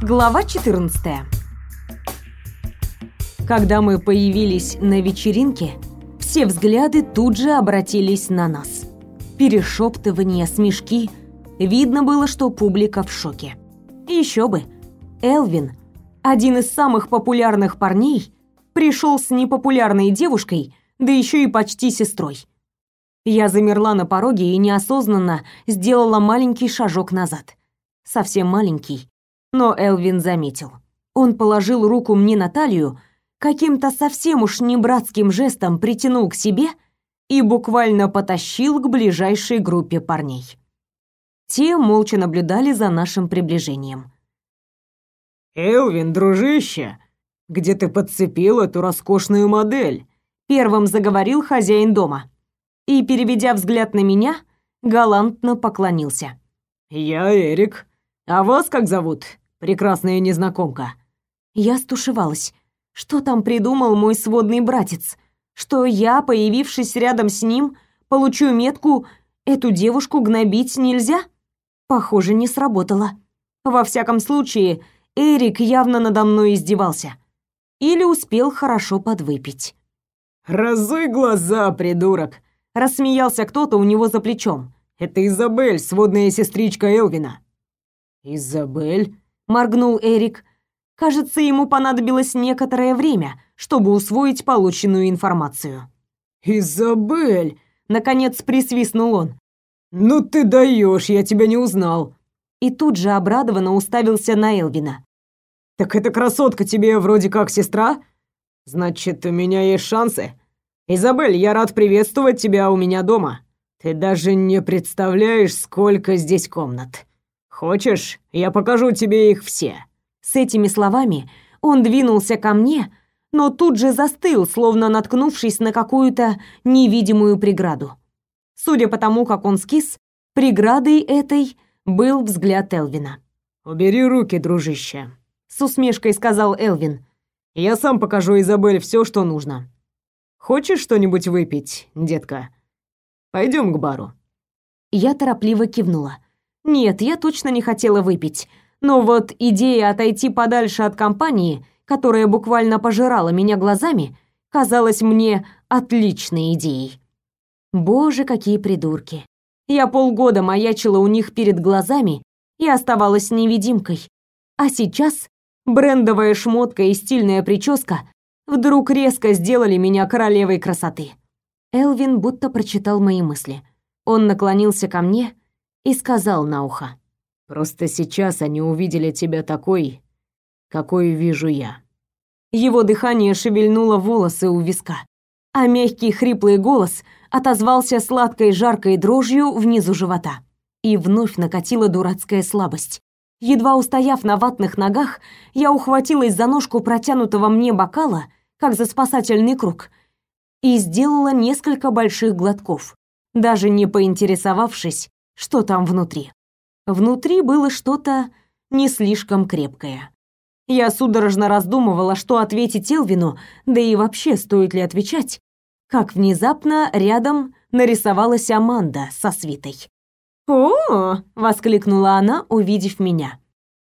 Глава 14. Когда мы появились на вечеринке, все взгляды тут же обратились на нас. Перешептывания, смешки. Видно было, что публика в шоке. Еще бы. Элвин, один из самых популярных парней, пришел с непопулярной девушкой, да еще и почти сестрой. Я замерла на пороге и неосознанно сделала маленький шажок назад. Совсем маленький. Но Элвин заметил. Он положил руку мне на талию, каким-то совсем уж не братским жестом притянул к себе и буквально потащил к ближайшей группе парней. Те молча наблюдали за нашим приближением. «Элвин, дружище, где ты подцепил эту роскошную модель?» Первым заговорил хозяин дома и, переведя взгляд на меня, галантно поклонился. «Я Эрик. А вас как зовут, прекрасная незнакомка?» Я стушевалась. Что там придумал мой сводный братец? Что я, появившись рядом с ним, получу метку «эту девушку гнобить нельзя»? Похоже, не сработало. Во всяком случае, Эрик явно надо мной издевался. Или успел хорошо подвыпить. «Разуй глаза, придурок!» Рассмеялся кто-то у него за плечом. «Это Изабель, сводная сестричка Элвина». «Изабель?» — моргнул Эрик. Кажется, ему понадобилось некоторое время, чтобы усвоить полученную информацию. «Изабель!» — наконец присвистнул он. «Ну ты даешь, я тебя не узнал!» И тут же обрадованно уставился на Элвина. «Так эта красотка тебе вроде как сестра? Значит, у меня есть шансы?» «Изабель, я рад приветствовать тебя у меня дома. Ты даже не представляешь, сколько здесь комнат. Хочешь, я покажу тебе их все?» С этими словами он двинулся ко мне, но тут же застыл, словно наткнувшись на какую-то невидимую преграду. Судя по тому, как он скис, преградой этой был взгляд Элвина. «Убери руки, дружище», — с усмешкой сказал Элвин. «Я сам покажу Изабель все, что нужно. Хочешь что-нибудь выпить, детка? Пойдем к бару». Я торопливо кивнула. Нет, я точно не хотела выпить. Но вот идея отойти подальше от компании, которая буквально пожирала меня глазами, казалась мне отличной идеей. Боже, какие придурки. Я полгода маячила у них перед глазами и оставалась невидимкой. А сейчас брендовая шмотка и стильная прическа вдруг резко сделали меня королевой красоты. Элвин будто прочитал мои мысли. Он наклонился ко мне и сказал на ухо: "Просто сейчас они увидели тебя такой, какой вижу я". Его дыхание шевельнуло волосы у виска, а мягкий хриплый голос отозвался сладкой жаркой дрожью внизу живота. И вновь накатила дурацкая слабость. Едва устояв на ватных ногах, я ухватилась за ножку протянутого мне бокала как за спасательный круг, и сделала несколько больших глотков, даже не поинтересовавшись, что там внутри. Внутри было что-то не слишком крепкое. Я судорожно раздумывала, что ответить Элвину, да и вообще стоит ли отвечать, как внезапно рядом нарисовалась Аманда со свитой. «О!» — воскликнула она, увидев меня.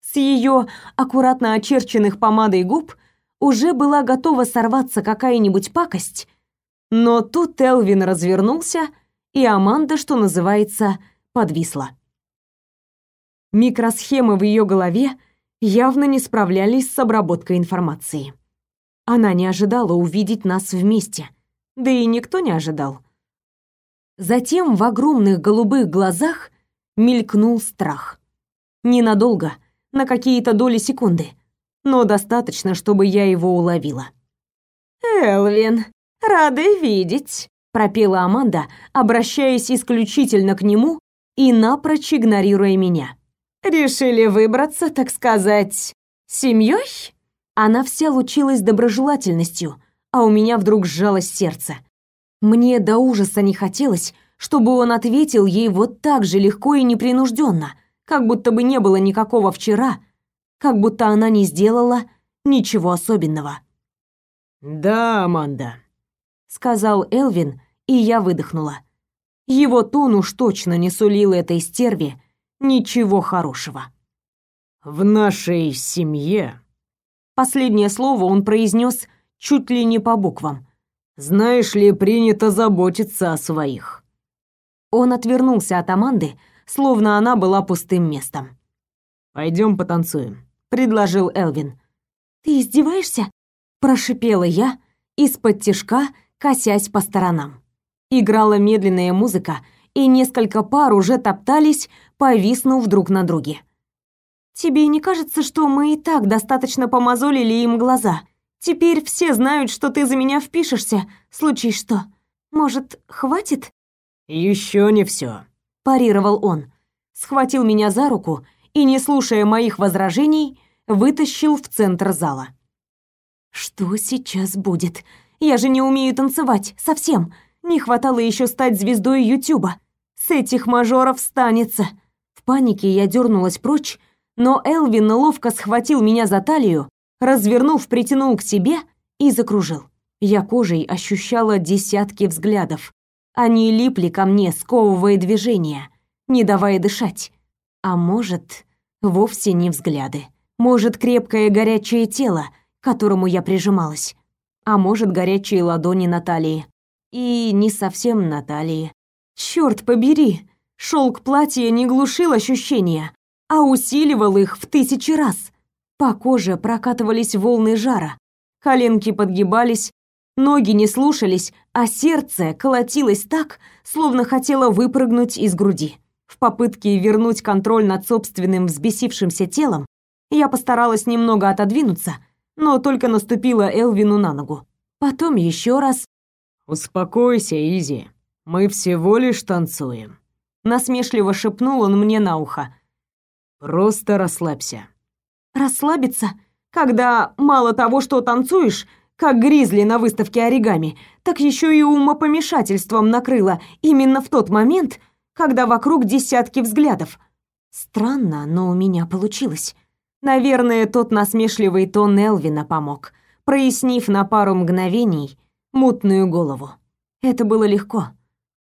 С ее аккуратно очерченных помадой губ уже была готова сорваться какая-нибудь пакость, но тут Элвин развернулся, и Аманда, что называется, подвисла. Микросхемы в ее голове явно не справлялись с обработкой информации. Она не ожидала увидеть нас вместе, да и никто не ожидал. Затем в огромных голубых глазах мелькнул страх. Ненадолго, на какие-то доли секунды — но достаточно, чтобы я его уловила. «Элвин, рада видеть», — пропела Аманда, обращаясь исключительно к нему и напрочь игнорируя меня. «Решили выбраться, так сказать, семьей?» Она вся лучилась доброжелательностью, а у меня вдруг сжалось сердце. Мне до ужаса не хотелось, чтобы он ответил ей вот так же легко и непринужденно, как будто бы не было никакого вчера, как будто она не сделала ничего особенного. «Да, Аманда», — сказал Элвин, и я выдохнула. Его тон уж точно не сулил этой стерве ничего хорошего. В нашей семье Последнее слово он произнес чуть ли не по буквам. Знаешь ли, принято заботиться о своих. Он отвернулся от Аманды, словно она была пустым местом. Пойдем потанцуем, предложил Элвин. Ты издеваешься? прошипела я из-под тишка, косясь по сторонам. Играла медленная музыка, и несколько пар уже топтались, повиснув друг на друге. Тебе не кажется, что мы и так достаточно помазолили им глаза? Теперь все знают, что ты за меня впишешься, случись что. Может, хватит? Еще не все, парировал он. Схватил меня за руку и, не слушая моих возражений, вытащил в центр зала. Что сейчас будет? Я же не умею танцевать совсем. Не хватало еще стать звездой Ютуба. С этих мажоров станется. В панике я дернулась прочь, но Элвин ловко схватил меня за талию, развернув, притянул к себе и закружил. Я кожей ощущала десятки взглядов. Они липли ко мне, сковывая движения, не давая дышать. А может, вовсе не взгляды. Может, крепкое горячее тело, к которому я прижималась. А может, горячие ладони Натальи. И не совсем Натальи. Черт побери! Шелк платья не глушил ощущения, а усиливал их в тысячи раз. По коже прокатывались волны жара, коленки подгибались, ноги не слушались, а сердце колотилось так, словно хотело выпрыгнуть из груди. В попытке вернуть контроль над собственным взбесившимся телом, я постаралась немного отодвинуться, но только наступила Элвину на ногу. Потом еще раз. «Успокойся, Изи. Мы всего лишь танцуем». Насмешливо шепнул он мне на ухо. Просто расслабься. Расслабиться, когда мало того, что танцуешь, как гризли на выставке оригами, так еще и умопомешательством накрыло именно в тот момент, когда вокруг десятки взглядов. Странно, но у меня получилось. Наверное, тот насмешливый тон Элвина помог, прояснив на пару мгновений мутную голову. Это было легко.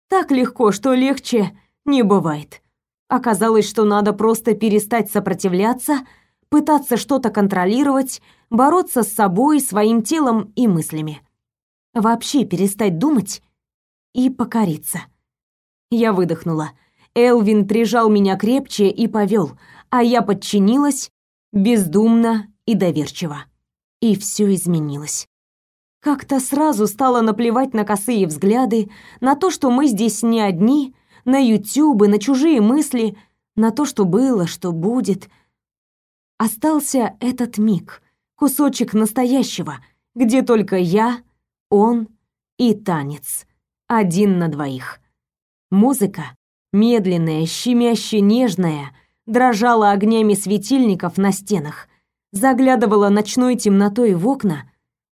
Так легко, что легче не бывает. Оказалось, что надо просто перестать сопротивляться, пытаться что-то контролировать, бороться с собой, своим телом и мыслями. Вообще перестать думать и покориться. Я выдохнула. Элвин прижал меня крепче и повел, а я подчинилась бездумно и доверчиво. И все изменилось. Как-то сразу стало наплевать на косые взгляды, на то, что мы здесь не одни, на ютубы, на чужие мысли, на то, что было, что будет. Остался этот миг, кусочек настоящего, где только я, он и танец, один на двоих. Музыка, медленная, щемяще нежная, дрожала огнями светильников на стенах, заглядывала ночной темнотой в окна,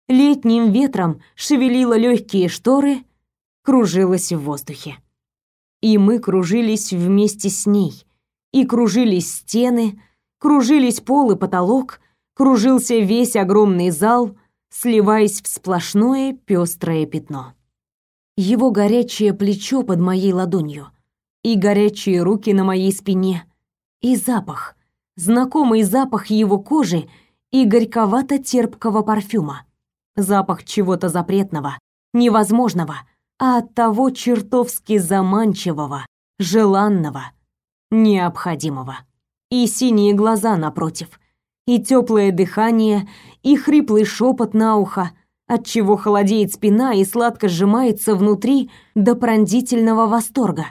летним ветром шевелила легкие шторы, кружилась в воздухе. И мы кружились вместе с ней. И кружились стены, кружились пол и потолок, кружился весь огромный зал, сливаясь в сплошное пестрое пятно. Его горячее плечо под моей ладонью, и горячие руки на моей спине, и запах, знакомый запах его кожи и горьковато-терпкого парфюма. Запах чего-то запретного, невозможного, а от того чертовски заманчивого, желанного, необходимого. И синие глаза напротив, и теплое дыхание, и хриплый шепот на ухо, от чего холодеет спина и сладко сжимается внутри до пронзительного восторга,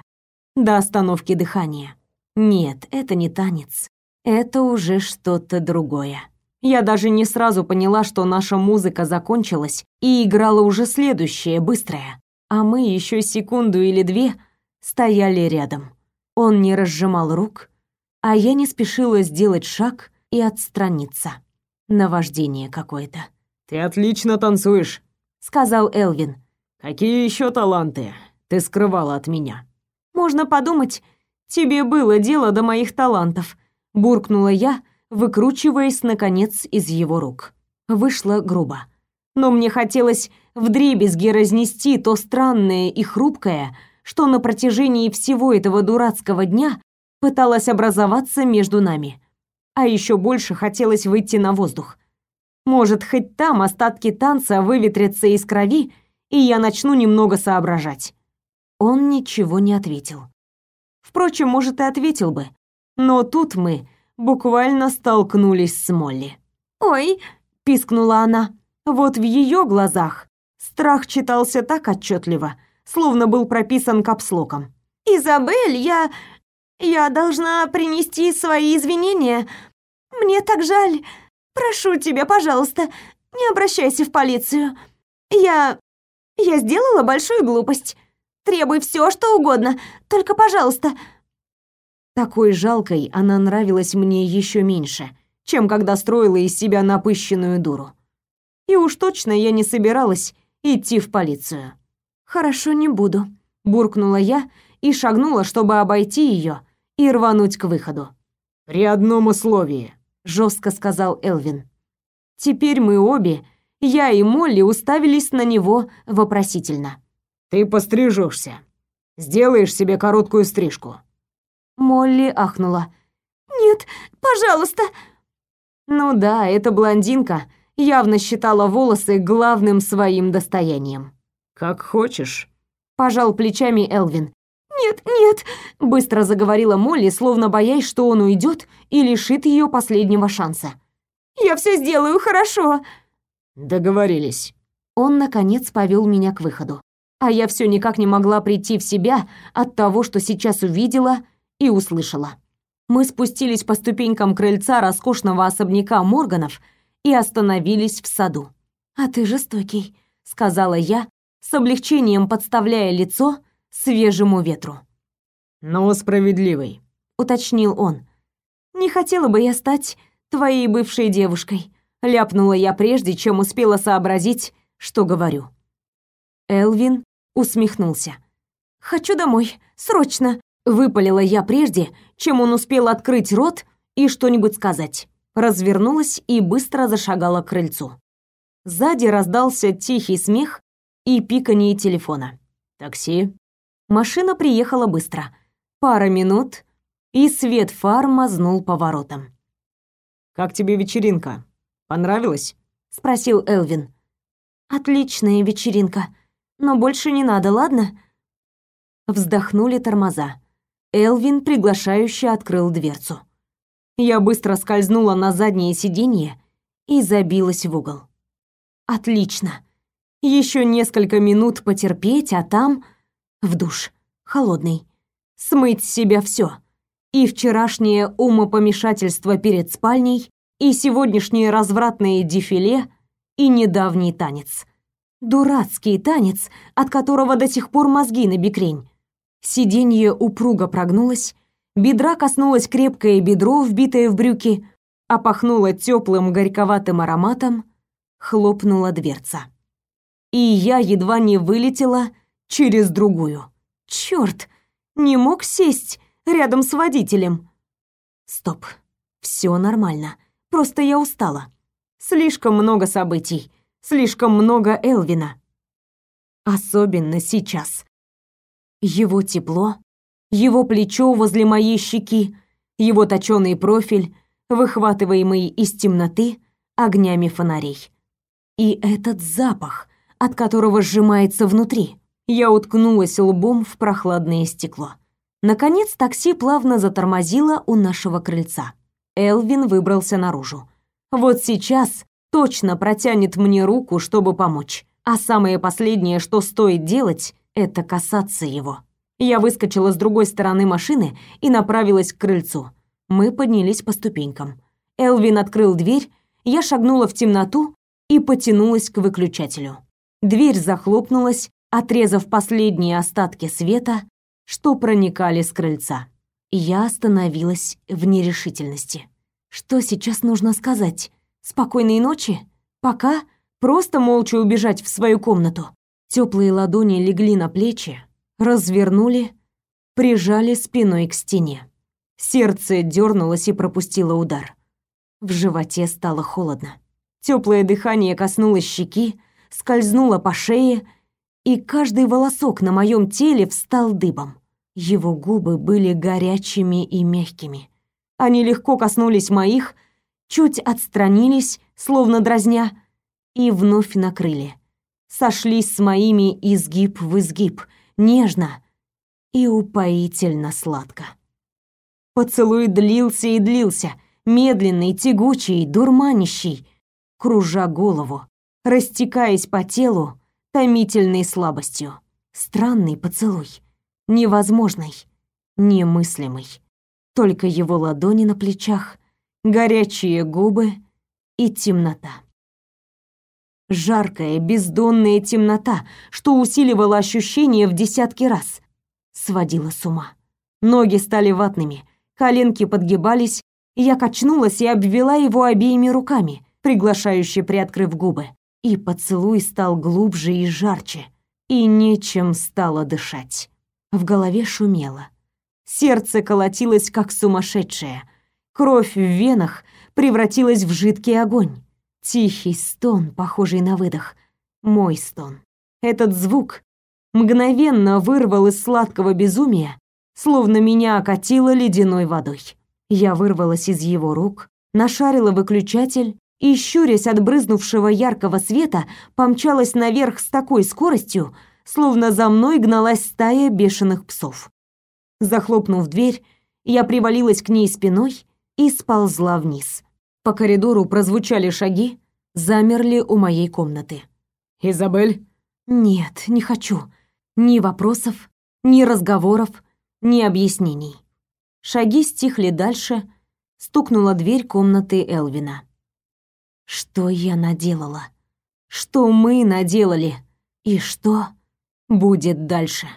до остановки дыхания. Нет, это не танец. Это уже что-то другое. Я даже не сразу поняла, что наша музыка закончилась и играла уже следующая, быстрая а мы еще секунду или две стояли рядом. Он не разжимал рук, а я не спешила сделать шаг и отстраниться. Наваждение какое-то. «Ты отлично танцуешь», — сказал Элвин. «Какие еще таланты ты скрывала от меня?» «Можно подумать, тебе было дело до моих талантов», — буркнула я, выкручиваясь, наконец, из его рук. Вышло грубо. Но мне хотелось вдребезги разнести то странное и хрупкое, что на протяжении всего этого дурацкого дня пыталось образоваться между нами. а еще больше хотелось выйти на воздух. Может, хоть там остатки танца выветрятся из крови, и я начну немного соображать. Он ничего не ответил. Впрочем, может, и ответил бы. Но тут мы буквально столкнулись с Молли. «Ой!» — пискнула она. Вот в ее глазах страх читался так отчетливо, словно был прописан капслоком. «Изабель, я... я должна принести свои извинения. Мне так жаль. Прошу тебя, пожалуйста, не обращайся в полицию. Я... я сделала большую глупость. Требуй все, что угодно, только, пожалуйста...» Такой жалкой она нравилась мне еще меньше, чем когда строила из себя напыщенную дуру. И уж точно я не собиралась идти в полицию. «Хорошо, не буду», — буркнула я и шагнула, чтобы обойти ее и рвануть к выходу. «При одном условии», — жестко сказал Элвин. Теперь мы обе, я и Молли, уставились на него вопросительно. «Ты пострижешься. Сделаешь себе короткую стрижку». Молли ахнула. «Нет, пожалуйста!» Ну да, эта блондинка явно считала волосы главным своим достоянием. «Как хочешь», — пожал плечами Элвин. «Нет, нет!» — быстро заговорила Молли, словно боясь, что он уйдет и лишит ее последнего шанса. «Я все сделаю хорошо!» «Договорились». Он, наконец, повел меня к выходу. А я все никак не могла прийти в себя от того, что сейчас увидела и услышала. Мы спустились по ступенькам крыльца роскошного особняка Морганов и остановились в саду. «А ты жестокий», — сказала я, с облегчением подставляя лицо свежему ветру. «Но справедливый», — уточнил он. «Не хотела бы я стать твоей бывшей девушкой», — ляпнула я прежде, чем успела сообразить, что говорю. Элвин усмехнулся. «Хочу домой, срочно!» Выпалила я прежде, чем он успел открыть рот и что-нибудь сказать. Развернулась и быстро зашагала к крыльцу. Сзади раздался тихий смех и пиканье телефона. «Такси?» Машина приехала быстро. Пара минут, и свет фар мазнул поворотом. «Как тебе вечеринка? Понравилась?» — спросил Элвин. «Отличная вечеринка. Но больше не надо, ладно?» Вздохнули тормоза. Элвин приглашающе открыл дверцу. Я быстро скользнула на заднее сиденье и забилась в угол. Отлично. Еще несколько минут потерпеть, а там в душ, холодный. Смыть с себя все. И вчерашнее умопомешательство перед спальней, и сегодняшнее развратное дефиле, и недавний танец. Дурацкий танец, от которого до сих пор мозги на бекрень. Сиденье упруго прогнулось, бедра коснулось крепкое бедро, вбитое в брюки, а пахнуло теплым горьковатым ароматом, хлопнула дверца. И я едва не вылетела через другую. Черт, не мог сесть рядом с водителем. Стоп, все нормально, просто я устала. Слишком много событий, слишком много Элвина. Особенно сейчас. Его тепло, его плечо возле моей щеки, его точёный профиль, выхватываемый из темноты огнями фонарей. И этот запах, от которого сжимается внутри. Я уткнулась лбом в прохладное стекло. Наконец такси плавно затормозило у нашего крыльца. Элвин выбрался наружу. Вот сейчас точно протянет мне руку, чтобы помочь. А самое последнее, что стоит делать, это касаться его. Я выскочила с другой стороны машины и направилась к крыльцу. Мы поднялись по ступенькам. Элвин открыл дверь, я шагнула в темноту и потянулась к выключателю. Дверь захлопнулась, отрезав последние остатки света, что проникали с крыльца. Я остановилась в нерешительности. Что сейчас нужно сказать? Спокойной ночи? Пока? Просто молча убежать в свою комнату? Теплые ладони легли на плечи, развернули, прижали спиной к стене. Сердце дернулось и пропустило удар. В животе стало холодно. Теплое дыхание коснулось щеки, скользнуло по шее, и каждый волосок на моем теле встал дыбом. Его губы были горячими и мягкими. Они легко коснулись моих, чуть отстранились, словно дразня, и вновь накрыли. Сошлись с моими изгиб в изгиб, нежно и упоительно сладко. Поцелуй длился и длился, медленный, тягучий, дурманящий, кружа голову, растекаясь по телу томительной слабостью. Странный поцелуй, невозможный, немыслимый. Только его ладони на плечах, горячие губы и темнота. Жаркая, бездонная темнота, что усиливала ощущение в десятки раз, сводила с ума. Ноги стали ватными, коленки подгибались, я качнулась и обвела его обеими руками, приглашающе приоткрыв губы. И поцелуй стал глубже и жарче, и нечем стало дышать. В голове шумело. Сердце колотилось как сумасшедшее. Кровь в венах превратилась в жидкий огонь. Тихий стон, похожий на выдох. Мой стон. Этот звук мгновенно вырвал из сладкого безумия, словно меня окатило ледяной водой. Я вырвалась из его рук, нашарила выключатель и, щурясь от брызнувшего яркого света, помчалась наверх с такой скоростью, словно за мной гналась стая бешеных псов. Захлопнув дверь, я привалилась к ней спиной и сползла вниз. По коридору прозвучали шаги, замерли у моей комнаты. «Изабель?» «Нет, не хочу. Ни вопросов, ни разговоров, ни объяснений». Шаги стихли дальше, стукнула дверь комнаты Элвина. Что я наделала? Что мы наделали? И что будет дальше?